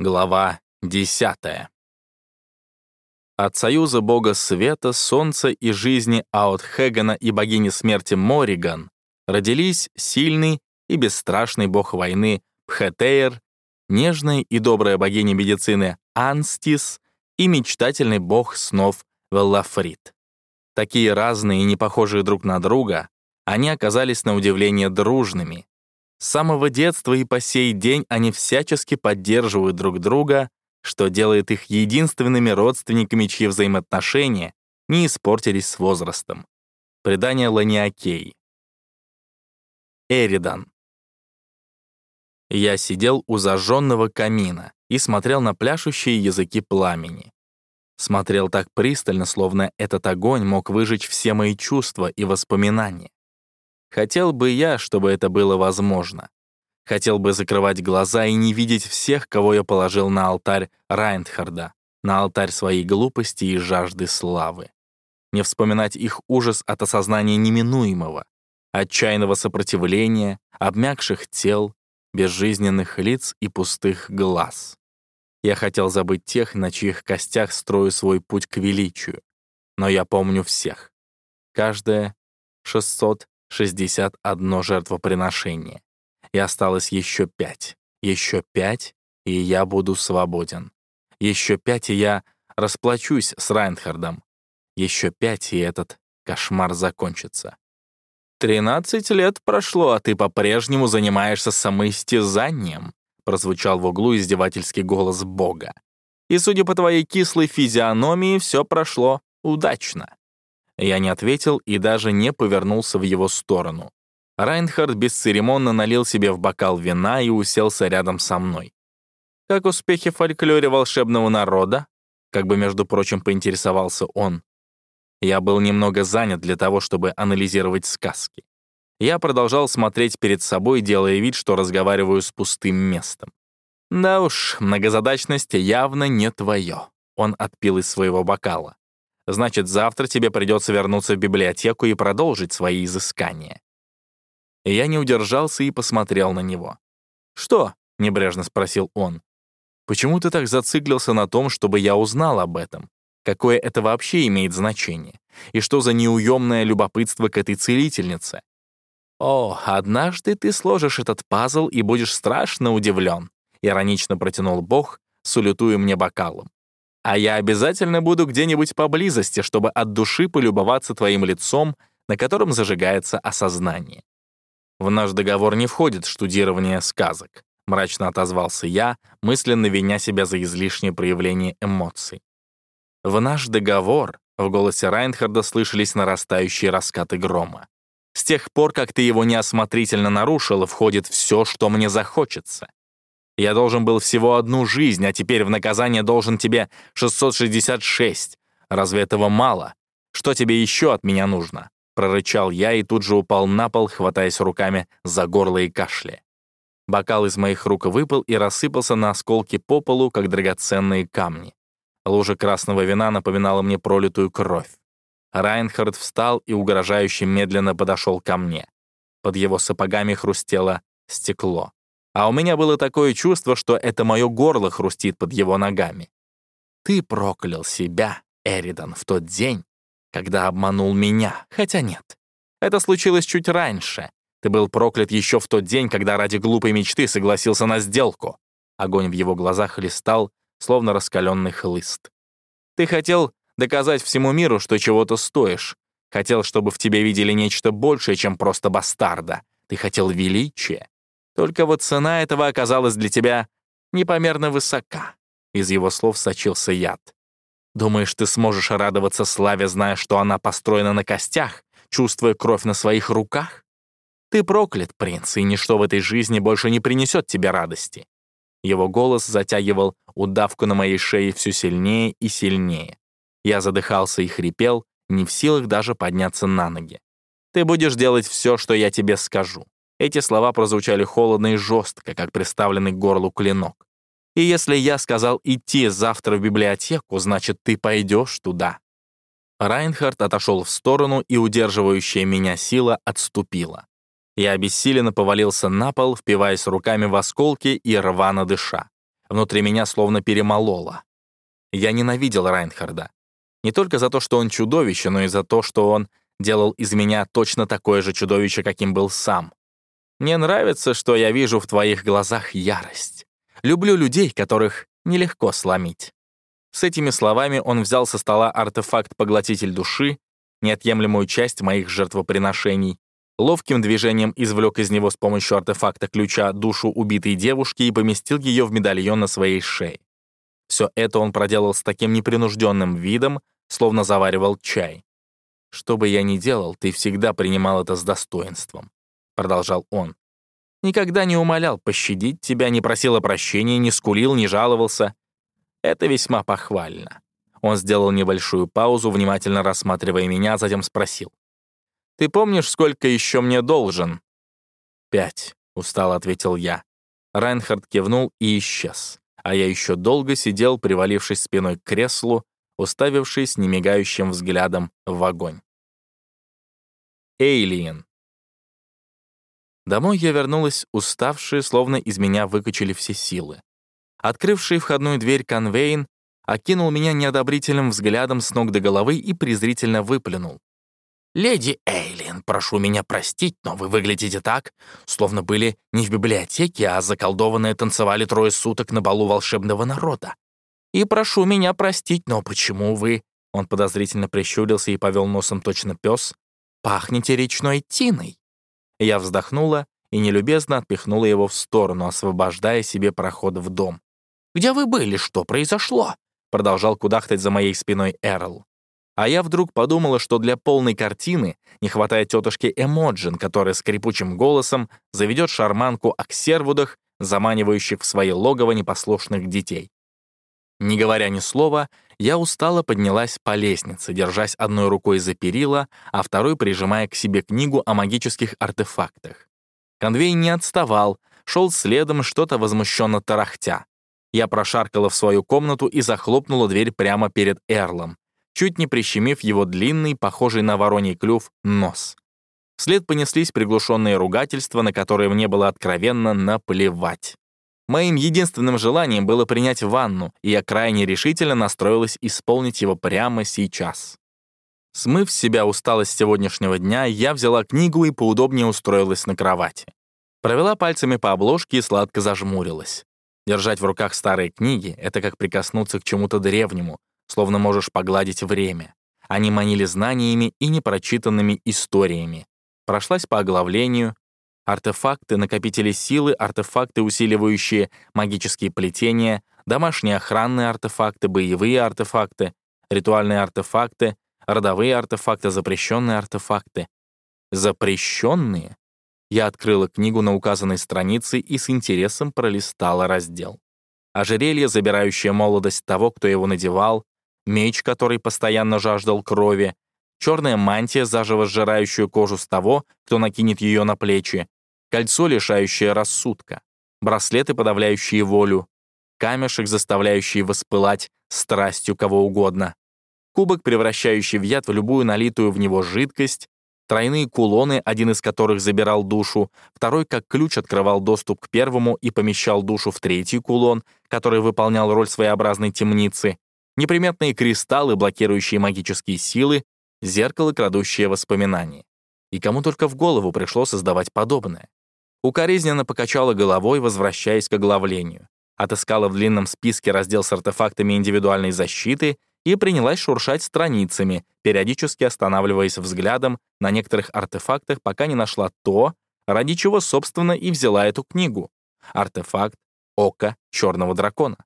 Глава 10. От союза бога света, солнца и жизни Аутхегана и богини смерти Мориган родились сильный и бесстрашный бог войны Пхетейр, нежная и добрая богиня медицины Анстис и мечтательный бог снов Веллафрит. Такие разные и не похожие друг на друга, они оказались на удивление дружными, с самого детства и по сей день они всячески поддерживают друг друга, что делает их единственными родственниками, чьи взаимоотношения не испортились с возрастом. Предание Ланиакей. Эридан. Я сидел у зажженного камина и смотрел на пляшущие языки пламени. Смотрел так пристально, словно этот огонь мог выжечь все мои чувства и воспоминания. Хотел бы я, чтобы это было возможно. Хотел бы закрывать глаза и не видеть всех, кого я положил на алтарь Райнхарда, на алтарь своей глупости и жажды славы. Не вспоминать их ужас от осознания неминуемого, отчаянного сопротивления, обмякших тел, безжизненных лиц и пустых глаз. Я хотел забыть тех, на чьих костях строю свой путь к величию. Но я помню всех. Каждое 600 61 жертвоприношение. И осталось еще пять. Еще пять, и я буду свободен. Еще пять, и я расплачусь с Райнхардом. Еще пять, и этот кошмар закончится. «Тринадцать лет прошло, а ты по-прежнему занимаешься самоистязанием», прозвучал в углу издевательский голос Бога. «И судя по твоей кислой физиономии, все прошло удачно». Я не ответил и даже не повернулся в его сторону. Райнхард бесцеремонно налил себе в бокал вина и уселся рядом со мной. «Как успехи в фольклоре волшебного народа?» Как бы, между прочим, поинтересовался он. Я был немного занят для того, чтобы анализировать сказки. Я продолжал смотреть перед собой, делая вид, что разговариваю с пустым местом. «Да уж, многозадачность явно не твое», — он отпил из своего бокала. Значит, завтра тебе придется вернуться в библиотеку и продолжить свои изыскания». Я не удержался и посмотрел на него. «Что?» — небрежно спросил он. «Почему ты так зациклился на том, чтобы я узнал об этом? Какое это вообще имеет значение? И что за неуемное любопытство к этой целительнице? О, однажды ты сложишь этот пазл и будешь страшно удивлен», — иронично протянул Бог, салютуя мне бокалом а я обязательно буду где-нибудь поблизости, чтобы от души полюбоваться твоим лицом, на котором зажигается осознание. В наш договор не входит штудирование сказок, мрачно отозвался я, мысленно виня себя за излишнее проявление эмоций. В наш договор в голосе Райнхарда слышались нарастающие раскаты грома. С тех пор, как ты его неосмотрительно нарушил, входит все, что мне захочется. Я должен был всего одну жизнь, а теперь в наказание должен тебе 666. Разве этого мало? Что тебе еще от меня нужно?» Прорычал я и тут же упал на пол, хватаясь руками за горло и кашля. Бокал из моих рук выпал и рассыпался на осколки по полу, как драгоценные камни. Лужа красного вина напоминала мне пролитую кровь. Райнхард встал и угрожающе медленно подошел ко мне. Под его сапогами хрустело стекло. А у меня было такое чувство, что это мое горло хрустит под его ногами. Ты проклял себя, Эридан, в тот день, когда обманул меня, хотя нет. Это случилось чуть раньше. Ты был проклят еще в тот день, когда ради глупой мечты согласился на сделку. Огонь в его глазах листал, словно раскаленный хлыст. Ты хотел доказать всему миру, что чего-то стоишь. Хотел, чтобы в тебе видели нечто большее, чем просто бастарда. Ты хотел величия. Только вот цена этого оказалась для тебя непомерно высока. Из его слов сочился яд. Думаешь, ты сможешь радоваться славе, зная, что она построена на костях, чувствуя кровь на своих руках? Ты проклят, принц, и ничто в этой жизни больше не принесет тебе радости. Его голос затягивал удавку на моей шее все сильнее и сильнее. Я задыхался и хрипел, не в силах даже подняться на ноги. Ты будешь делать все, что я тебе скажу. Эти слова прозвучали холодно и жестко, как приставленный к горлу клинок. «И если я сказал идти завтра в библиотеку, значит, ты пойдешь туда». Райнхард отошел в сторону, и удерживающая меня сила отступила. Я обессиленно повалился на пол, впиваясь руками в осколки и рвано дыша. Внутри меня словно перемололо. Я ненавидел Райнхарда. Не только за то, что он чудовище, но и за то, что он делал из меня точно такое же чудовище, каким был сам. Мне нравится, что я вижу в твоих глазах ярость. Люблю людей, которых нелегко сломить. С этими словами он взял со стола артефакт-поглотитель души, неотъемлемую часть моих жертвоприношений, ловким движением извлек из него с помощью артефакта ключа душу убитой девушки и поместил ее в медальон на своей шее. Все это он проделал с таким непринужденным видом, словно заваривал чай. «Что бы я ни делал, ты всегда принимал это с достоинством», — продолжал он. «Никогда не умолял пощадить тебя, не просил о прощении, не скулил, не жаловался. Это весьма похвально». Он сделал небольшую паузу, внимательно рассматривая меня, а затем спросил. «Ты помнишь, сколько еще мне должен?» «Пять», — устало ответил я. Райнхард кивнул и исчез а я еще долго сидел, привалившись спиной к креслу, уставившись немигающим взглядом в огонь. Эйлиен. Домой я вернулась уставшая, словно из меня выкачали все силы. Открывший входную дверь конвейн окинул меня неодобрительным взглядом с ног до головы и презрительно выплюнул. «Леди Эйлин, прошу меня простить, но вы выглядите так, словно были не в библиотеке, а заколдованные танцевали трое суток на балу волшебного народа. И прошу меня простить, но почему вы...» Он подозрительно прищурился и повел носом точно пес. «Пахнете речной тиной». Я вздохнула и нелюбезно отпихнула его в сторону, освобождая себе проход в дом. «Где вы были? Что произошло?» Продолжал кудахтать за моей спиной Эрл. А я вдруг подумала, что для полной картины не хватает тетушки Эмоджин, которая скрипучим голосом заведет шарманку о ксервудах, заманивающих в свои логово непослушных детей. Не говоря ни слова, я устало поднялась по лестнице, держась одной рукой за перила, а второй прижимая к себе книгу о магических артефактах. Конвей не отставал, шел следом, что-то возмущенно тарахтя. Я прошаркала в свою комнату и захлопнула дверь прямо перед Эрлом чуть не прищемив его длинный, похожий на вороний клюв, нос. Вслед понеслись приглушенные ругательства, на которые мне было откровенно наплевать. Моим единственным желанием было принять ванну, и я крайне решительно настроилась исполнить его прямо сейчас. Смыв с себя усталость сегодняшнего дня, я взяла книгу и поудобнее устроилась на кровати. Провела пальцами по обложке и сладко зажмурилась. Держать в руках старые книги — это как прикоснуться к чему-то древнему, словно можешь погладить время. Они манили знаниями и непрочитанными историями. Прошлась по оглавлению. Артефакты, накопители силы, артефакты, усиливающие магические плетения, домашние охранные артефакты, боевые артефакты, ритуальные артефакты, родовые артефакты, запрещенные артефакты. Запрещенные? Я открыла книгу на указанной странице и с интересом пролистала раздел. Ожерелье, забирающее молодость того, кто его надевал, меч, который постоянно жаждал крови, черная мантия, заживо сжирающую кожу с того, кто накинет ее на плечи, кольцо, лишающее рассудка, браслеты, подавляющие волю, камешек, заставляющий воспылать страстью кого угодно, кубок, превращающий в яд в любую налитую в него жидкость, тройные кулоны, один из которых забирал душу, второй как ключ открывал доступ к первому и помещал душу в третий кулон, который выполнял роль своеобразной темницы, неприметные кристаллы, блокирующие магические силы, зеркало, крадущее воспоминания. И кому только в голову пришло создавать подобное. Укоризненно покачала головой, возвращаясь к оглавлению. Отыскала в длинном списке раздел с артефактами индивидуальной защиты и принялась шуршать страницами, периодически останавливаясь взглядом на некоторых артефактах, пока не нашла то, ради чего, собственно, и взяла эту книгу. Артефакт Ока Черного Дракона.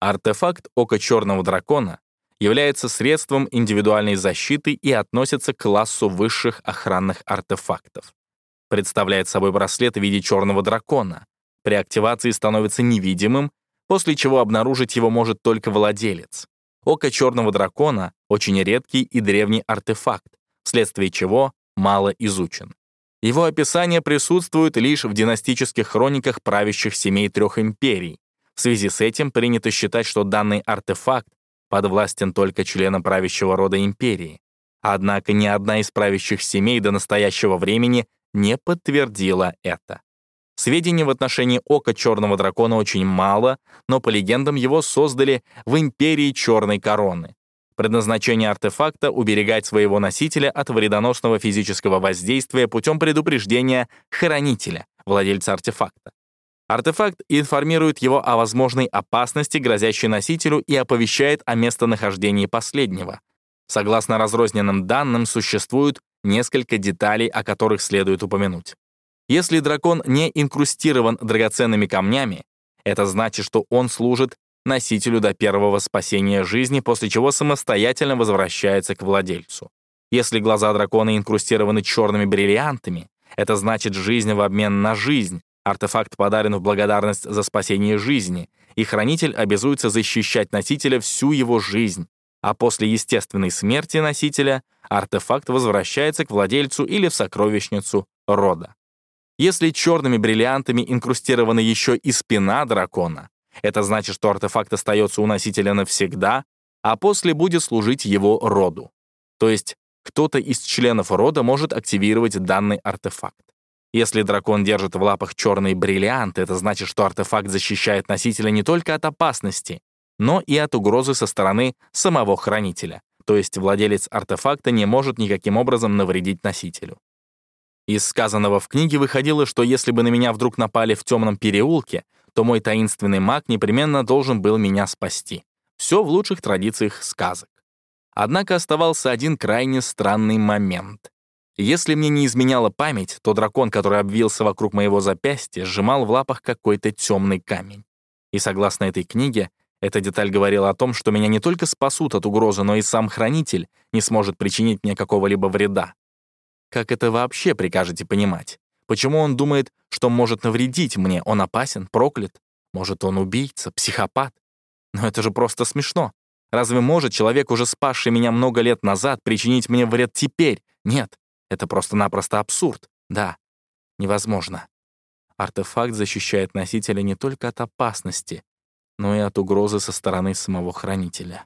Артефакт Ока Черного Дракона является средством индивидуальной защиты и относится к классу высших охранных артефактов. Представляет собой браслет в виде черного дракона. При активации становится невидимым, после чего обнаружить его может только владелец. Око черного дракона — очень редкий и древний артефакт, вследствие чего мало изучен. Его описание присутствует лишь в династических хрониках правящих семей трех империй, в связи с этим принято считать, что данный артефакт подвластен только членам правящего рода империи. Однако ни одна из правящих семей до настоящего времени не подтвердила это. Сведений в отношении ока черного дракона очень мало, но по легендам его создали в империи черной короны. Предназначение артефакта — уберегать своего носителя от вредоносного физического воздействия путем предупреждения хранителя, владельца артефакта. Артефакт информирует его о возможной опасности, грозящей носителю, и оповещает о местонахождении последнего. Согласно разрозненным данным, существует несколько деталей, о которых следует упомянуть. Если дракон не инкрустирован драгоценными камнями, это значит, что он служит носителю до первого спасения жизни, после чего самостоятельно возвращается к владельцу. Если глаза дракона инкрустированы черными бриллиантами, это значит жизнь в обмен на жизнь. Артефакт подарен в благодарность за спасение жизни, и хранитель обязуется защищать носителя всю его жизнь. А после естественной смерти носителя артефакт возвращается к владельцу или в сокровищницу рода. Если черными бриллиантами инкрустирована еще и спина дракона, это значит, что артефакт остается у носителя навсегда, а после будет служить его роду. То есть кто-то из членов рода может активировать данный артефакт. Если дракон держит в лапах черные бриллианты, это значит, что артефакт защищает носителя не только от опасности, но и от угрозы со стороны самого хранителя. То есть владелец артефакта не может никаким образом навредить носителю. Из сказанного в книге выходило, что если бы на меня вдруг напали в темном переулке, то мой таинственный маг непременно должен был меня спасти. Все в лучших традициях сказок. Однако оставался один крайне странный момент. Если мне не изменяла память, то дракон, который обвился вокруг моего запястья, сжимал в лапах какой-то темный камень. И согласно этой книге, эта деталь говорила о том, что меня не только спасут от угрозы, но и сам хранитель не сможет причинить мне какого-либо вреда. Как это вообще прикажете понимать? Почему он думает, что может навредить мне? Он опасен, проклят? Может, он убийца, психопат? Но это же просто смешно. Разве может человек, уже спасший меня много лет назад, причинить мне вред теперь? Нет, это просто-напросто абсурд. Да, невозможно. Артефакт защищает носителя не только от опасности, но и от угрозы со стороны самого хранителя.